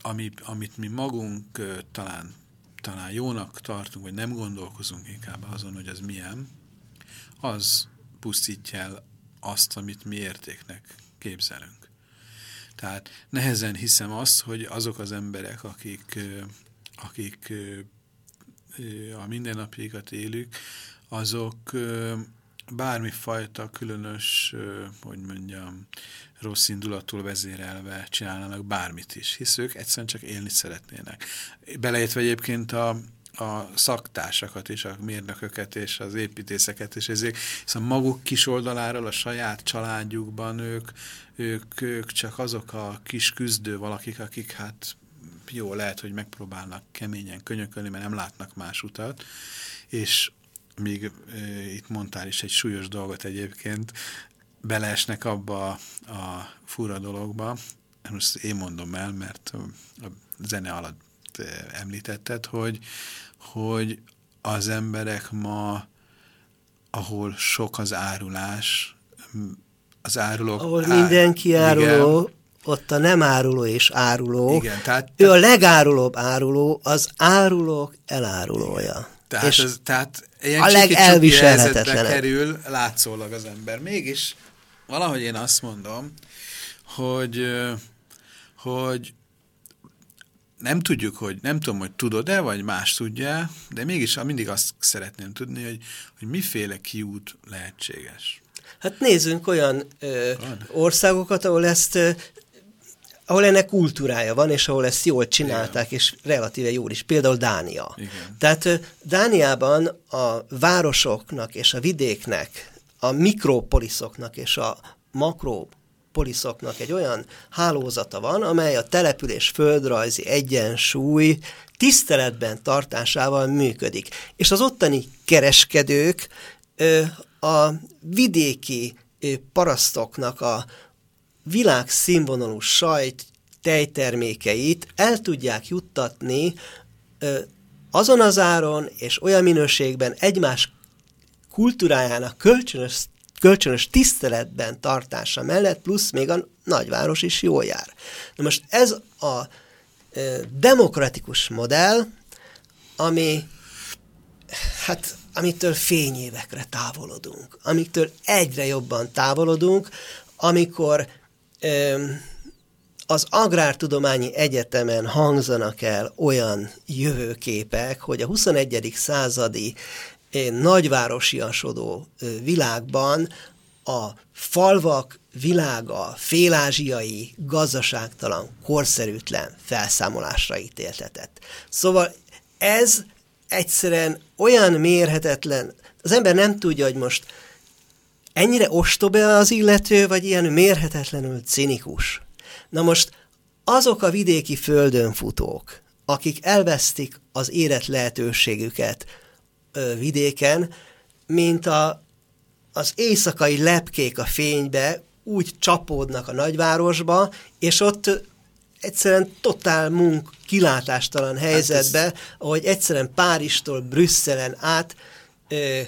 ami, amit mi magunk talán, talán jónak tartunk, vagy nem gondolkozunk inkább azon, hogy az milyen, az pusztítja el azt, amit mi értéknek képzelünk. Tehát nehezen hiszem azt, hogy azok az emberek, akik, akik a mindennapjaikat élük, azok bármifajta különös, hogy mondjam, rossz indulatul vezérelve csinálnának bármit is, hisz ők egyszerűen csak élni szeretnének. Beleértve egyébként a, a szaktársakat és a mérnököket és az építészeket, és ezért hiszen maguk kis oldaláról, a saját családjukban ők, ők, ők csak azok a kis küzdő valakik, akik hát jó, lehet, hogy megpróbálnak keményen könyökölni, mert nem látnak más utat, és még e, itt mondtál is egy súlyos dolgot egyébként, beleesnek abba a fura dologba, most én mondom el, mert a zene alatt említetted, hogy, hogy az emberek ma, ahol sok az árulás, az árulók... Ahol ár, mindenki áruló, igen, ott a nem áruló és áruló. Igen, tehát, ő a legárulóbb áruló, az árulók elárulója. Igen. Tehát, és ez, tehát ilyen a legelviselhetetlenebb. kerül látszólag az ember. Mégis valahogy én azt mondom, hogy, hogy nem tudjuk, hogy nem tudom, hogy tudod-e, vagy más tudja, de mégis mindig azt szeretném tudni, hogy, hogy miféle kiút lehetséges. Hát nézzünk olyan ö, országokat, ahol ezt ö, ahol ennek kultúrája van, és ahol ezt jól csinálták, Igen. és relatíve jól is. Például Dánia. Igen. Tehát Dániában a városoknak és a vidéknek, a mikropoliszoknak és a makro poliszoknak egy olyan hálózata van, amely a település földrajzi egyensúly tiszteletben tartásával működik. És az ottani kereskedők a vidéki parasztoknak a világszínvonalú sajt tejtermékeit el tudják juttatni azon az áron és olyan minőségben egymás kultúrájának kölcsönös kölcsönös tiszteletben tartása mellett, plusz még a nagyváros is jól jár. Na most ez a demokratikus modell, ami hát amitől fényévekre távolodunk, amitől egyre jobban távolodunk, amikor ö, az Agrártudományi Egyetemen hangzanak el olyan jövőképek, hogy a 21. századi nagyvárosiasodó világban a falvak világa félázsiai, gazdaságtalan, korszerűtlen felszámolásra ítéltetett. Szóval ez egyszerűen olyan mérhetetlen, az ember nem tudja, hogy most ennyire ostobe az illető, vagy ilyen mérhetetlenül cinikus. Na most azok a vidéki földön futók, akik elvesztik az élet lehetőségüket, vidéken, mint a, az éjszakai lepkék a fénybe úgy csapódnak a nagyvárosba, és ott egyszerűen totál munk, kilátástalan helyzetbe, hát ez... ahogy egyszerűen Párizstól Brüsszelen át ö,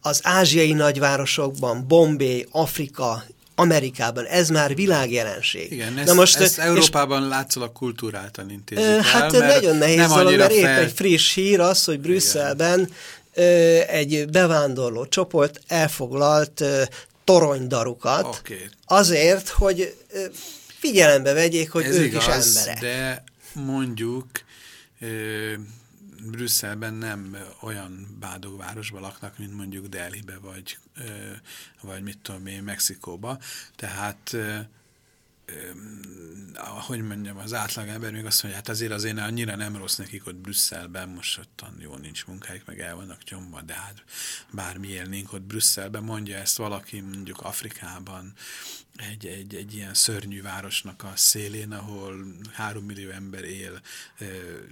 az ázsiai nagyvárosokban, Bombay, Afrika, Amerikában, ez már világjelenség. Igen, ezt, Na most, ezt Európában és, látszólag kultúráltan intézik el, Hát nagyon nehéz dolog, mert épp egy friss hír az, hogy Brüsszelben ö, egy bevándorló csoport elfoglalt toronydarukat okay. azért, hogy figyelembe vegyék, hogy ez ők igaz, is emberek. de mondjuk Brüsszelben nem olyan bádogvárosban laknak, mint mondjuk Delhibe, vagy, vagy mit tudom én, Mexikóba. Tehát hogy mondjam, az átlagember még azt mondja, hát azért azért annyira nem rossz nekik ott Brüsszelben, most ottan jó nincs munkájuk, meg el vannak nyomva, de hát bármi élnénk ott Brüsszelben, mondja ezt valaki mondjuk Afrikában, egy, egy, egy ilyen szörnyű városnak a szélén, ahol három millió ember él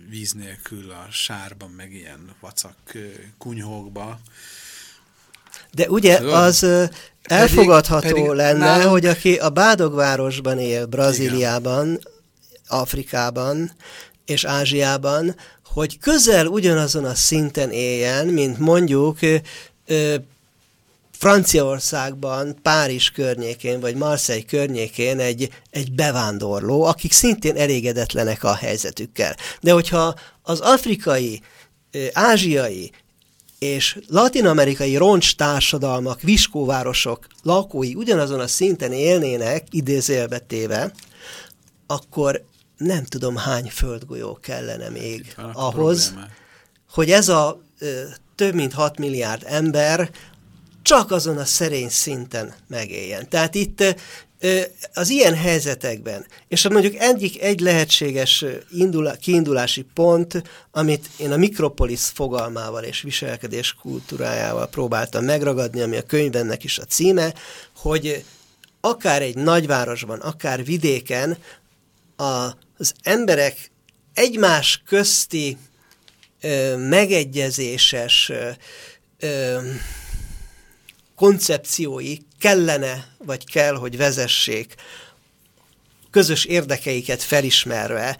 víz nélkül a sárban, meg ilyen vacak kunyhókba. De ugye az elfogadható pedig, pedig lenne, nálunk... hogy aki a Bádogvárosban él, Brazíliában, Igen. Afrikában és Ázsiában, hogy közel ugyanazon a szinten éljen, mint mondjuk Franciaországban, Párizs környékén, vagy Marseille környékén egy, egy bevándorló, akik szintén elégedetlenek a helyzetükkel. De hogyha az afrikai, ázsiai és latinamerikai roncstársadalmak, viskóvárosok lakói ugyanazon a szinten élnének, idézélbetéve, akkor nem tudom hány földgolyó kellene még ahhoz, problémák. hogy ez a ö, több mint 6 milliárd ember csak azon a szerény szinten megéljen. Tehát itt az ilyen helyzetekben, és mondjuk egyik egy lehetséges indul, kiindulási pont, amit én a mikropolis fogalmával és viselkedés kultúrájával próbáltam megragadni, ami a könyvemnek is a címe, hogy akár egy nagyvárosban, akár vidéken a, az emberek egymás közti ö, megegyezéses ö, koncepciói kellene, vagy kell, hogy vezessék közös érdekeiket felismerve,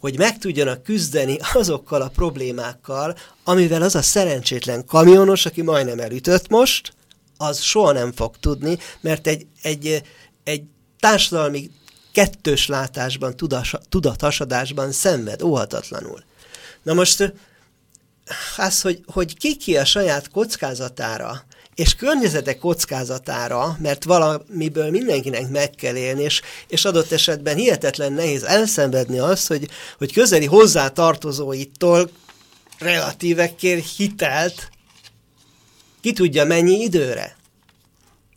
hogy meg tudjanak küzdeni azokkal a problémákkal, amivel az a szerencsétlen kamionos, aki majdnem elütött most, az soha nem fog tudni, mert egy, egy, egy társadalmi kettős látásban, tudathasadásban szenved óhatatlanul. Na most az, hogy, hogy ki ki a saját kockázatára, és környezetek kockázatára, mert valamiből mindenkinek meg kell élni, és, és adott esetben hihetetlen nehéz elszenvedni azt, hogy, hogy közeli hozzátartozóitól relatíve kér hitelt, ki tudja mennyi időre.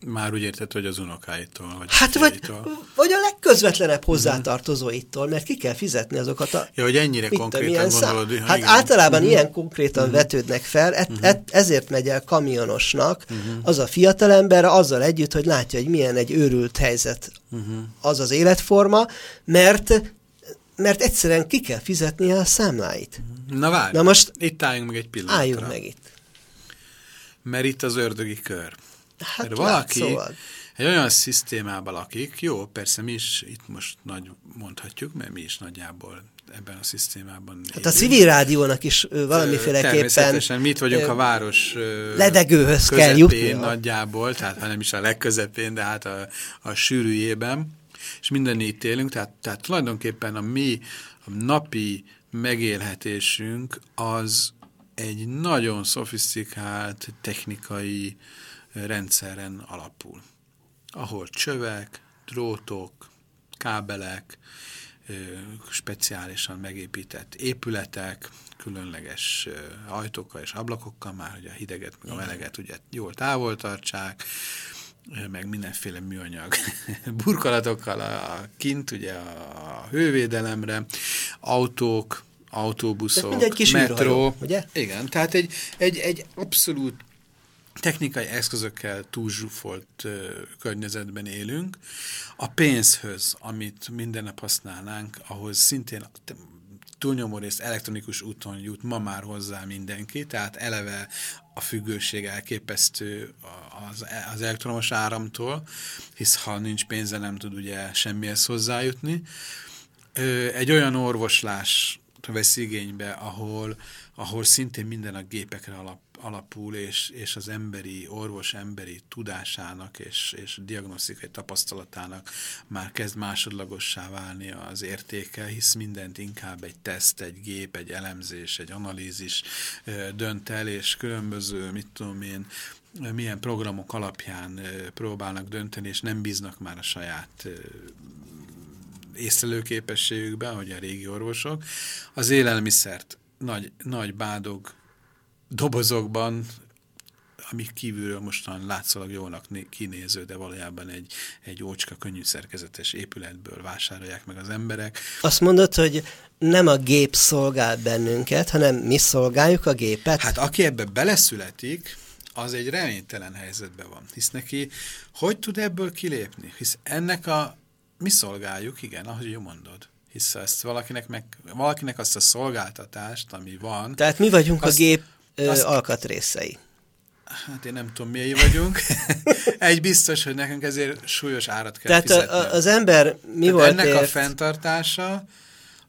Már úgy érted, hogy az unokáitól, vagy Hát vagy, vagy a legközvetlenebb hozzátartozóitól, mert ki kell fizetni azokat a... Ja, hogy ennyire konkrétan gondolod. Szám. Hát igen. általában uh -huh. ilyen konkrétan uh -huh. vetődnek fel, et, uh -huh. et, ezért megy el kamionosnak uh -huh. az a fiatalember azzal együtt, hogy látja, hogy milyen egy őrült helyzet uh -huh. az az életforma, mert mert egyszerűen ki kell fizetnie a számláit. Na várj, Na most itt álljunk meg egy pillanatra. Álljunk meg itt. Mert itt az ördögi kör. Hát Mert valaki látszólag. egy olyan szisztémában lakik, jó, persze mi is itt most nagy mondhatjuk, mert mi is nagyjából ebben a szisztémában Hát élünk. a civil rádiónak is valamiféleképpen... Természetesen mit vagyunk a város ledegőhöz kell jutni. nagyjából, tehát ha nem is a legközepén, de hát a, a sűrűjében, és minden itt élünk, tehát, tehát tulajdonképpen a mi a napi megélhetésünk az egy nagyon szofisztikált technikai rendszeren alapul, ahol csövek, drótok, kábelek, speciálisan megépített épületek, különleges ajtókkal és ablakokkal már, hogy a hideget, meg a meleget ugye jól távol tartsák, meg mindenféle műanyag [LAUGHS] burkolatokkal a, a kint, ugye a hővédelemre, autók, autóbuszok, metró. Űrhajó, ugye? Igen, tehát egy, egy, egy abszolút technikai eszközökkel túlzsúfolt környezetben élünk. A pénzhöz, amit minden nap használnánk, ahhoz szintén túlnyomó részt elektronikus úton jut ma már hozzá mindenki, tehát eleve a függőség elképesztő az, az elektromos áramtól, hisz ha nincs pénze, nem tud ugye semmihez hozzájutni. Egy olyan orvoslás vesz igénybe, ahol, ahol szintén minden a gépekre alap, alapul, és, és az emberi, orvos emberi tudásának és, és diagnosztikai tapasztalatának már kezd másodlagossá válni az értéke, hisz mindent inkább egy teszt, egy gép, egy elemzés, egy analízis dönt el, és különböző, mit tudom én, milyen programok alapján próbálnak dönteni, és nem bíznak már a saját észlelőképességükben, hogy a régi orvosok. Az élelmiszert nagy, nagy bádog dobozokban, ami kívülről mostan látszólag jólnak kinéző, de valójában egy, egy ócska, könnyű szerkezetes épületből vásárolják meg az emberek. Azt mondod, hogy nem a gép szolgál bennünket, hanem mi szolgáljuk a gépet? Hát aki ebbe beleszületik, az egy reménytelen helyzetben van. Hisz neki, hogy tud ebből kilépni? Hisz ennek a mi szolgáljuk, igen, ahogy mondod hisz ezt valakinek, meg, valakinek azt a szolgáltatást, ami van... Tehát mi vagyunk azt, a gép ö, azt, alkatrészei. Hát én nem tudom, miért vagyunk. [LAUGHS] Egy biztos, hogy nekünk ezért súlyos árat kell Tehát fizetni. A, az ember mi Tehát volt ennek ért? a fenntartása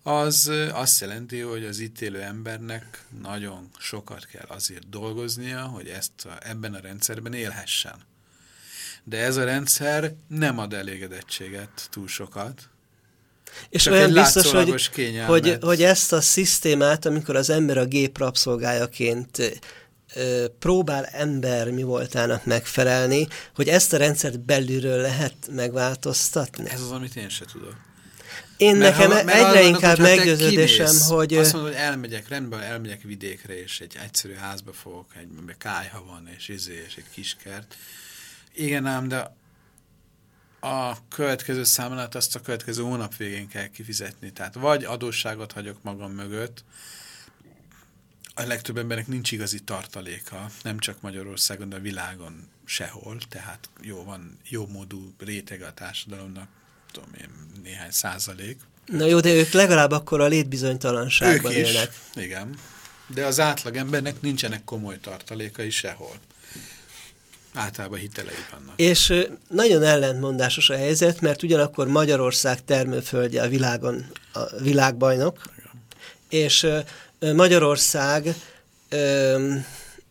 az azt jelenti, hogy az itt élő embernek nagyon sokat kell azért dolgoznia, hogy ezt a, ebben a rendszerben élhessen. De ez a rendszer nem ad elégedettséget túl sokat, és Csak olyan biztos, hogy, hogy, hogy ezt a szisztémát, amikor az ember a gép rabszolgájaként ö, próbál ember mi voltának megfelelni, hogy ezt a rendszert belülről lehet megváltoztatni? Ez az, amit én se tudok. Én mert nekem ha, mert egyre inkább meggyőződésem, kimész, hogy... Azt mondod, hogy elmegyek, rendben, elmegyek vidékre, és egy egyszerű házba fogok, egy kájha van, és izé, és egy kiskert. Igen ám, de a következő számlát azt a következő hónap végén kell kifizetni. Tehát vagy adósságot hagyok magam mögött, a legtöbb embernek nincs igazi tartaléka, nem csak Magyarországon, de a világon sehol, tehát jó van, jó módú réteg a társadalomnak, tudom én, néhány százalék. Na jó, de ők legalább akkor a létbizonytalanságban ők is, élnek. Igen, de az átlag embernek nincsenek komoly tartalékai sehol. Általában hitelei vannak. És nagyon ellentmondásos a helyzet, mert ugyanakkor Magyarország termőföldje a világon a világbajnok, Igen. és Magyarország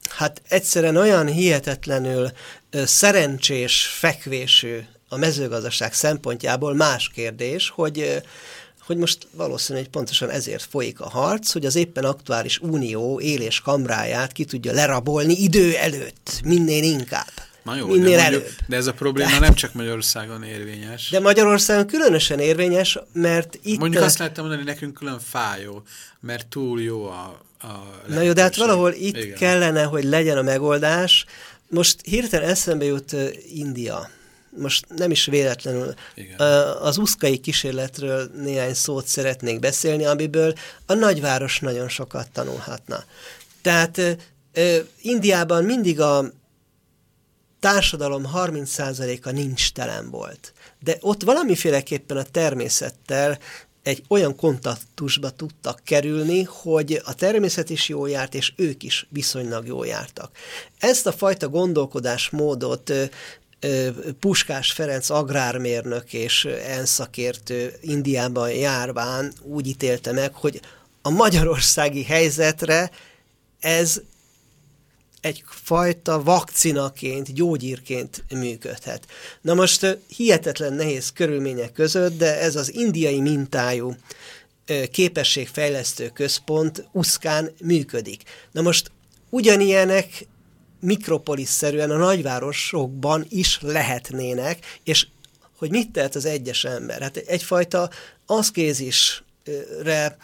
hát egyszerűen olyan hihetetlenül szerencsés fekvésű a mezőgazdaság szempontjából más kérdés, hogy hogy most valószínűleg pontosan ezért folyik a harc, hogy az éppen aktuális unió élés kamráját ki tudja lerabolni idő előtt, minél inkább. Na jó, minél de, előbb. de ez a probléma Tehát, nem csak Magyarországon érvényes. De Magyarországon különösen érvényes, mert itt... Mondjuk azt lehettem mondani, nekünk külön fájó, mert túl jó a, a Na jó, de hát valahol itt Igen. kellene, hogy legyen a megoldás. Most hirtelen eszembe jut India most nem is véletlenül Igen. az uszkai kísérletről néhány szót szeretnék beszélni, amiből a nagyváros nagyon sokat tanulhatna. Tehát Indiában mindig a társadalom 30%-a nincs telen volt. De ott valamiféleképpen a természettel egy olyan kontaktusba tudtak kerülni, hogy a természet is jól járt, és ők is viszonylag jól jártak. Ezt a fajta gondolkodásmódot Puskás Ferenc agrármérnök és enszakértő Indiában járván úgy ítélte meg, hogy a magyarországi helyzetre ez egyfajta vakcinaként, gyógyírként működhet. Na most hihetetlen nehéz körülmények között, de ez az indiai mintájú képességfejlesztő központ uszkán működik. Na most ugyanilyenek mikropolis-szerűen a nagyvárosokban is lehetnének, és hogy mit tehet az egyes ember? Hát egyfajta aszkézisre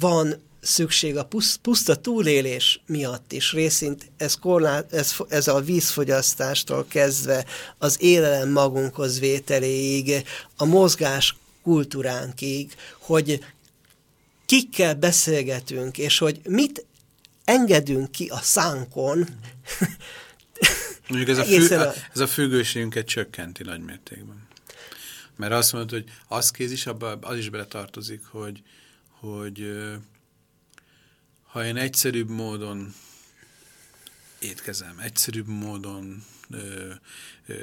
van szükség a puszta túlélés miatt is részint ez, korlát, ez, ez a vízfogyasztástól kezdve az élelem magunkhoz vételéig, a mozgás kultúránkig, hogy kikkel beszélgetünk, és hogy mit engedünk ki a szánkon. Mondjuk ez a, fü a, ez a függőségünket csökkenti nagy mértékben. Mert azt mondod, hogy az kéz is, abba, az is bele tartozik, hogy, hogy ha én egyszerűbb módon étkezem, egyszerűbb módon ö, ö,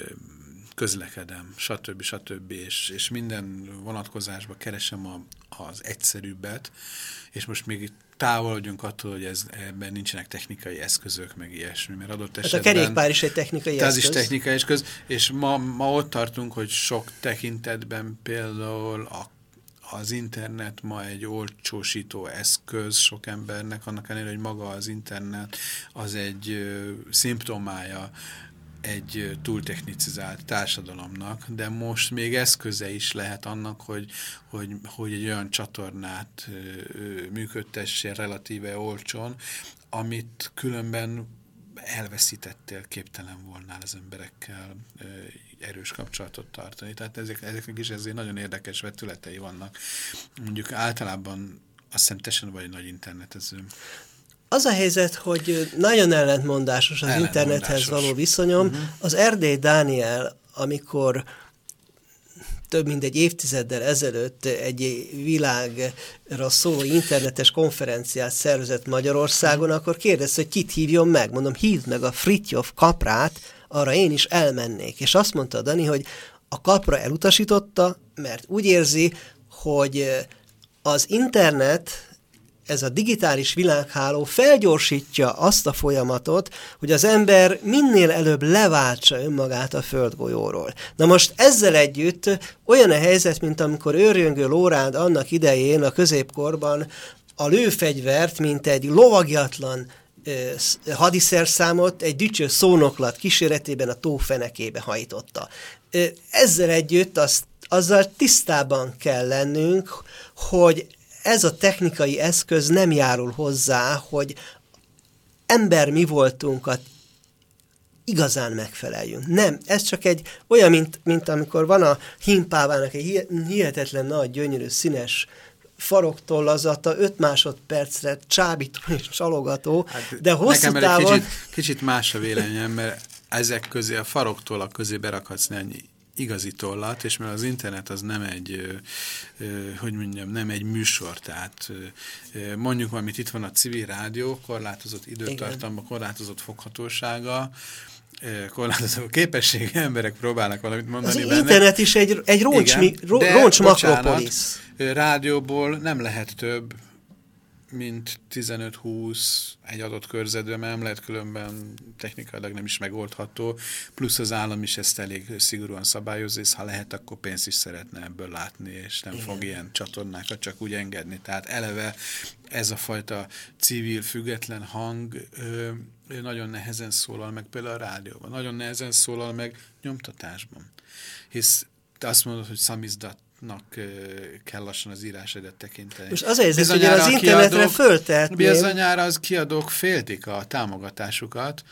közlekedem, stb. stb. És, és minden vonatkozásban keresem a, az egyszerűbbet, és most még távolodjunk attól, hogy ez, ebben nincsenek technikai eszközök, meg ilyesmi, mert adott esetben... Hát a kerékpár is egy technikai eszköz. Ez is technikai eszköz, és ma, ma ott tartunk, hogy sok tekintetben például a az internet ma egy olcsósító eszköz sok embernek, annak ellenére, hogy maga az internet az egy ö, szimptomája egy túltechnicizált társadalomnak, de most még eszköze is lehet annak, hogy, hogy, hogy egy olyan csatornát működtessen relatíve olcsón, amit különben elveszítettél, képtelen volnál az emberekkel erős kapcsolatot tartani. Tehát ezek, ezeknek is ezért nagyon érdekes vetületei vannak. Mondjuk általában azt hiszem vagy nagy internetező. Az a helyzet, hogy nagyon ellentmondásos az ellentmondásos. internethez való viszonyom. Uh mhm. -huh. Az Erdély Dániel, amikor több mint egy évtizeddel ezelőtt egy világra szóló internetes konferenciát szervezett Magyarországon, akkor kérdezte, hogy kit hívjon meg. Mondom, hívd meg a Fritjof kaprát, arra én is elmennék. És azt mondta Dani, hogy a kapra elutasította, mert úgy érzi, hogy az internet ez a digitális világháló felgyorsítja azt a folyamatot, hogy az ember minél előbb leváltsa önmagát a földgolyóról. Na most ezzel együtt olyan a helyzet, mint amikor őrjöngő Lóránd annak idején a középkorban a lőfegyvert, mint egy lovagiatlan hadiszerszámot egy dicső szónoklat kíséretében a tó fenekébe hajtotta. Ezzel együtt azt, azzal tisztában kell lennünk, hogy ez a technikai eszköz nem járul hozzá, hogy ember mi voltunkat igazán megfeleljünk. Nem, ez csak egy olyan, mint, mint amikor van a himpávának egy hihetetlen nagy, gyönyörű, színes faroktollazata 5 másodpercre csábító és csalogató, hát de hosszú nekem távon... Kicsit, kicsit más a véleményem, mert ezek közé, a faroktollak közé berakhatsz néhány igazi tollat, és mert az internet az nem egy, hogy mondjam, nem egy műsor, tehát mondjuk valamit itt van a civil rádió, korlátozott időtartamba, korlátozott foghatósága, korlátozó [LAUGHS] képessége, emberek próbálnak valamit mondani Az benne. internet is egy, egy roncs, Igen, mi, roncs makropolisz. Rádióból nem lehet több, mint 15-20 egy adott körzetben, mert nem lehet különben technikailag nem is megoldható, plusz az állam is ezt elég szigorúan szabályozza, és ha lehet, akkor pénzt is szeretne ebből látni, és nem Igen. fog ilyen csatornákat csak úgy engedni. Tehát eleve ez a fajta civil, független hang ö, nagyon nehezen szólal meg például a rádióban, nagyon nehezen szólal meg nyomtatásban. Hisz te azt mondod, hogy szamizdat nak kell lassan az írásodat tekinteni. Most az helyzet, hogy az internetre föltehetném. Bizonyára az kiadók féltik a támogatásukat,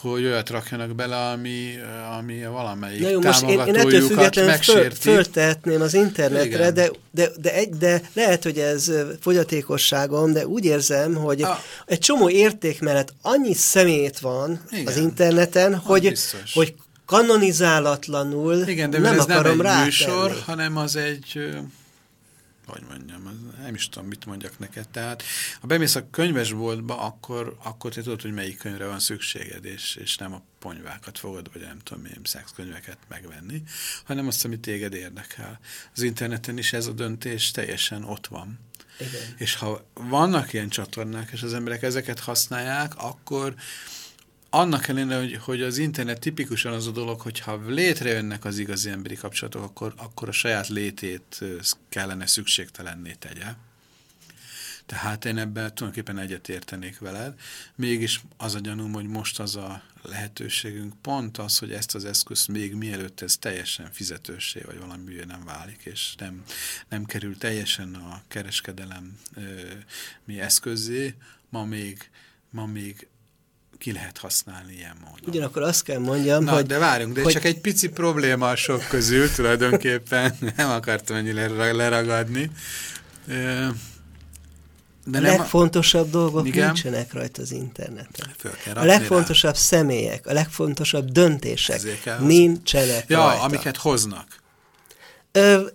hogy olyat rakjanak bele, ami, ami valamelyik Na jó, most én, én ettől függetlenül föl, föltehetném az internetre, de, de, de, egy, de lehet, hogy ez fogyatékosságom, de úgy érzem, hogy a, egy csomó érték mellett annyi szemét van Igen, az interneten, hogy, hogy kanonizálatlanul Igen, de nem ez akarom nem egy műsor, hanem az egy, hogy mondjam, nem is tudom, mit mondjak neked. Tehát, ha bemész a könyvesboltba, akkor, akkor te tudod, hogy melyik könyvre van szükséged, és, és nem a ponyvákat fogod, vagy nem tudom én, szexkönyveket megvenni, hanem azt, ami téged érdekel. Az interneten is ez a döntés teljesen ott van. Igen. És ha vannak ilyen csatornák, és az emberek ezeket használják, akkor annak ellenére, hogy, hogy az internet tipikusan az a dolog, hogy ha létrejönnek az igazi emberi kapcsolatok, akkor, akkor a saját létét kellene szükségtelenné tegye. Tehát én ebben tulajdonképpen egyetértenék veled. Mégis az a gyanúm, hogy most az a lehetőségünk pont az, hogy ezt az eszközt még mielőtt ez teljesen fizetősé, vagy valami nem válik, és nem, nem kerül teljesen a kereskedelem ö, mi eszközé, ma még, ma még ki lehet használni ilyen módon. Ugyanakkor azt kell mondjam, Na, hogy... de várjunk, de hogy... csak egy pici probléma a sok közül tulajdonképpen, [LAUGHS] nem akartam ennyire leragadni. De a nem legfontosabb dolgok igen? nincsenek rajta az interneten. A legfontosabb rá. személyek, a legfontosabb döntések nincsenek ja, rajta. amiket hoznak. Ö,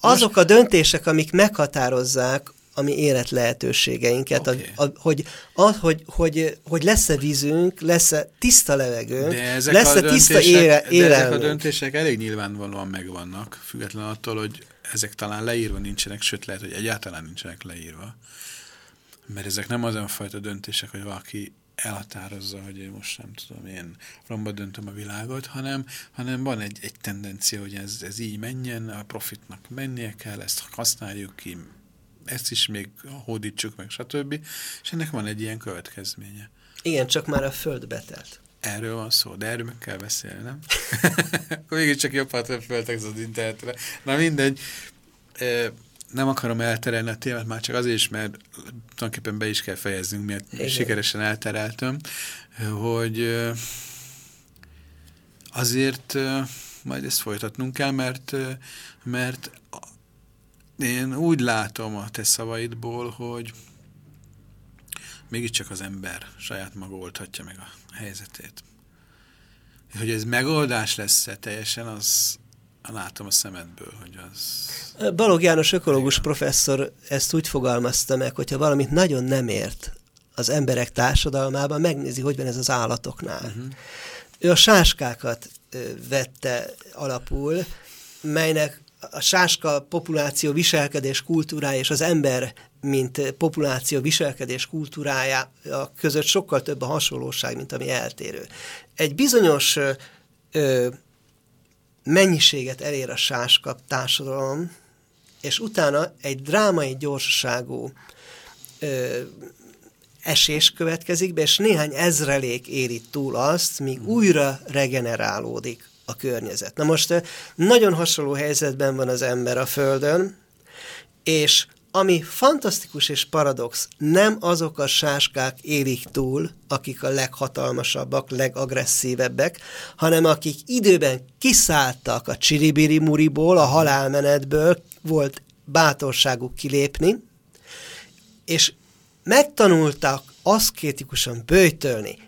azok Most... a döntések, amik meghatározzák a mi élet lehetőségeinket, Oké. a, a, hogy, a, hogy, hogy, hogy lesz-e vízünk, lesz-e tiszta levegőnk, lesz-e tiszta ére, de ezek a döntések elég nyilvánvalóan megvannak, független attól, hogy ezek talán leírva nincsenek, sőt lehet, hogy egyáltalán nincsenek leírva. Mert ezek nem az a fajta döntések, hogy valaki elhatározza, hogy én most nem tudom, én romba döntöm a világot, hanem, hanem van egy, egy tendencia, hogy ez, ez így menjen, a profitnak mennie kell, ezt használjuk ki, ezt is még hódítsuk meg, stb. És ennek van egy ilyen következménye. Igen, csak már a föld betelt. Erről van szó, de erről meg kell beszélni, nem? [LAUGHS] Akkor mégiscsak jobb, ha föltegsz az internetre. Na mindegy, nem akarom elterelni a témát, már csak azért is, mert tulajdonképpen be is kell fejeznünk, miért Igen. sikeresen eltereltem, hogy azért majd ezt folytatnunk kell, mert, mert én úgy látom a te szavaidból, hogy mégiscsak az ember saját maga oldhatja meg a helyzetét. Hogy ez megoldás lesz-e teljesen, az látom a szemedből, hogy az... Balog János ökológus professzor ezt úgy fogalmazta meg, hogyha valamit nagyon nem ért az emberek társadalmában, megnézi, hogy van ez az állatoknál. Uh-huh. Ő a sáskákat vette alapul, melynek a sáska populáció viselkedés kultúrája és az ember, mint populáció viselkedés kultúrája között sokkal több a hasonlóság, mint ami eltérő. Egy bizonyos ö, mennyiséget elér a sáska társadalom, és utána egy drámai gyorsaságú ö, esés következik be, és néhány ezrelék éri túl azt, míg újra regenerálódik a környezet. Na most nagyon hasonló helyzetben van az ember a Földön, és ami fantasztikus és paradox, nem azok a sáskák élik túl, akik a leghatalmasabbak, legagresszívebbek, hanem akik időben kiszálltak a csiribiri muriból, a halálmenetből, volt bátorságuk kilépni, és megtanultak aszkétikusan böjtölni.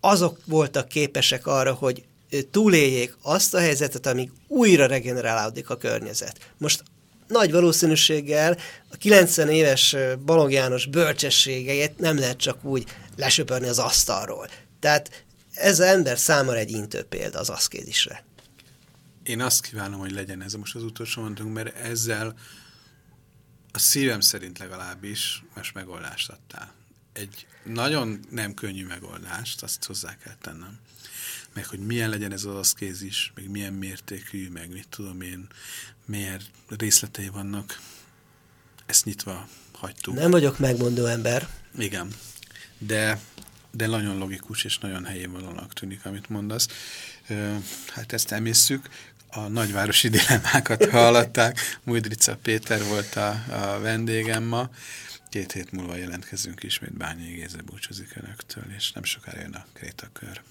Azok voltak képesek arra, hogy túléljék azt a helyzetet, amíg újra regenerálódik a környezet. Most nagy valószínűséggel a 90 éves Balog János bölcsességeit nem lehet csak úgy lesöpörni az asztalról. Tehát ez az ember számára egy intő példa az aszkézisre. Én azt kívánom, hogy legyen ez most az utolsó mondatunk, mert ezzel a szívem szerint legalábbis most megoldást adtál. Egy nagyon nem könnyű megoldást, azt hozzá kell tennem. Meg hogy milyen legyen ez az aszkézis, meg milyen mértékű, meg mit tudom én, milyen részletei vannak, ezt nyitva hagytuk. Nem vagyok megmondó ember. Igen, de, de nagyon logikus és nagyon helyén valónak tűnik, amit mondasz. Hát ezt emészszük. A nagyvárosi dilemmákat [LAUGHS] hallották. Mújdrica Péter volt a, a vendégem ma. Két hét múlva jelentkezünk ismét Bányai Géze búcsúzik önöktől, és nem sokára jön a Krétakör.